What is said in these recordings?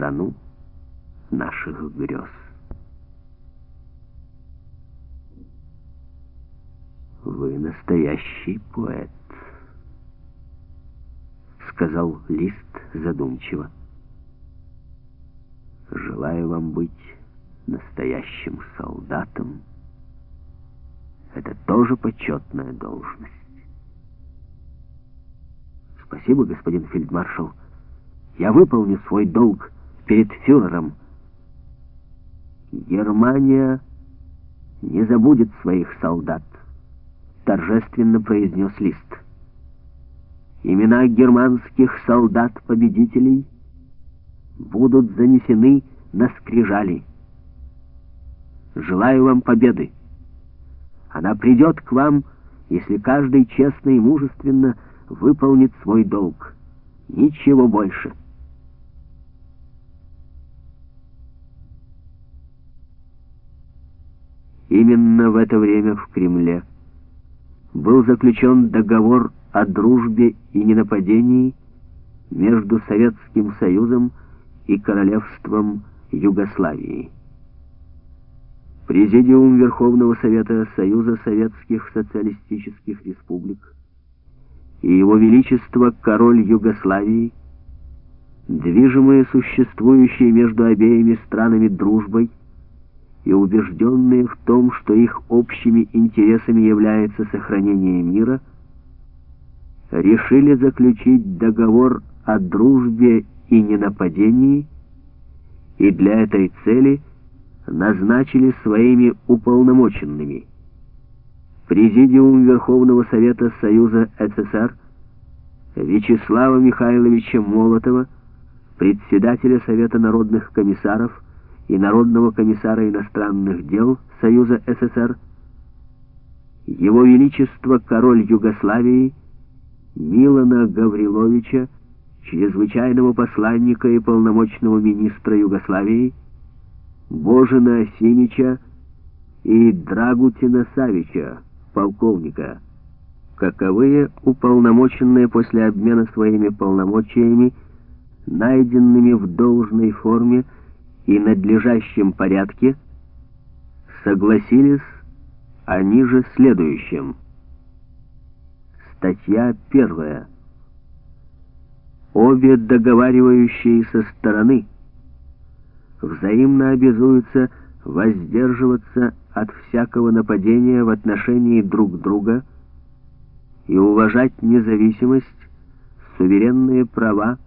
страну наших грез. Вы настоящий поэт, сказал Лист задумчиво. Желаю вам быть настоящим солдатом. Это тоже почетная должность. Спасибо, господин фельдмаршал. Я выполню свой долг перед фюрером. Германия не забудет своих солдат, торжественно произнес Лист. Имена германских солдат-победителей будут занесены на скрижали. Желаю вам победы. Она придет к вам, если каждый честно и мужественно выполнит свой долг. Ничего больше. Именно в это время в Кремле был заключен договор о дружбе и ненападении между Советским Союзом и Королевством Югославии. Президиум Верховного Совета Союза Советских Социалистических Республик и Его Величество Король Югославии, движимые существующей между обеими странами дружбой и убежденные в том, что их общими интересами является сохранение мира, решили заключить договор о дружбе и ненападении, и для этой цели назначили своими уполномоченными Президиум Верховного Совета Союза СССР Вячеслава Михайловича Молотова, председателя Совета народных комиссаров и Народного комиссара иностранных дел Союза СССР, Его Величество Король Югославии Милана Гавриловича, чрезвычайного посланника и полномочного министра Югославии, Божина Симича и Драгутина Савича, полковника, каковые уполномоченные после обмена своими полномочиями, найденными в должной форме и надлежащем порядке, согласились они же следующим. Статья первая обе договаривающиеся стороны взаимно обязуются воздерживаться от всякого нападения в отношении друг друга и уважать независимость, суверенные права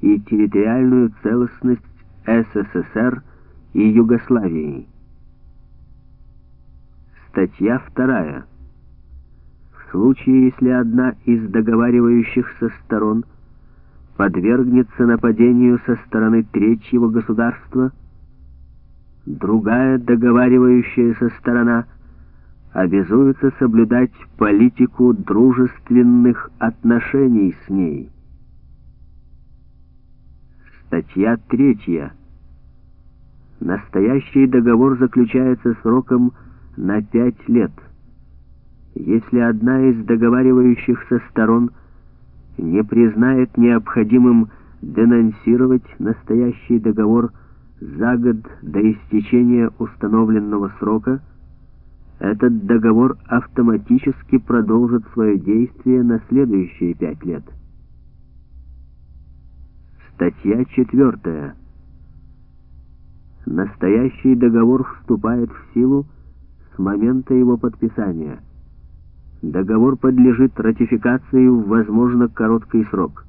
и территориальную целостность СССР и Югославии. Статья вторая. В случае, если одна из договаривающихся сторон – подвергнется нападению со стороны третьего государства, другая договаривающаяся сторона обязуется соблюдать политику дружественных отношений с ней. Статья третья. Настоящий договор заключается сроком на пять лет. Если одна из договаривающихся сторон – не признает необходимым денонсировать настоящий договор за год до истечения установленного срока, этот договор автоматически продолжит свое действие на следующие пять лет. Статья 4. Настоящий договор вступает в силу с момента его подписания – Договор подлежит ратификации в, возможно, короткий срок.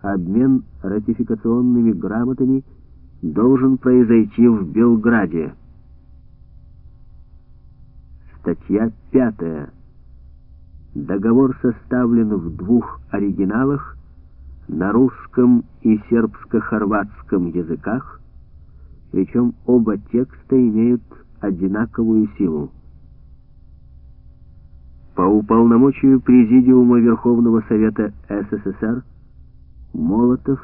Обмен ратификационными грамотами должен произойти в Белграде. Статья 5. Договор составлен в двух оригиналах на русском и сербско-хорватском языках, причем оба текста имеют одинаковую силу по уполномочию Президиума Верховного Совета СССР Молотов,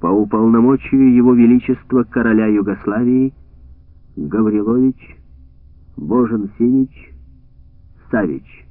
по уполномочию Его Величества Короля Югославии Гаврилович, Божен Синич, Савич.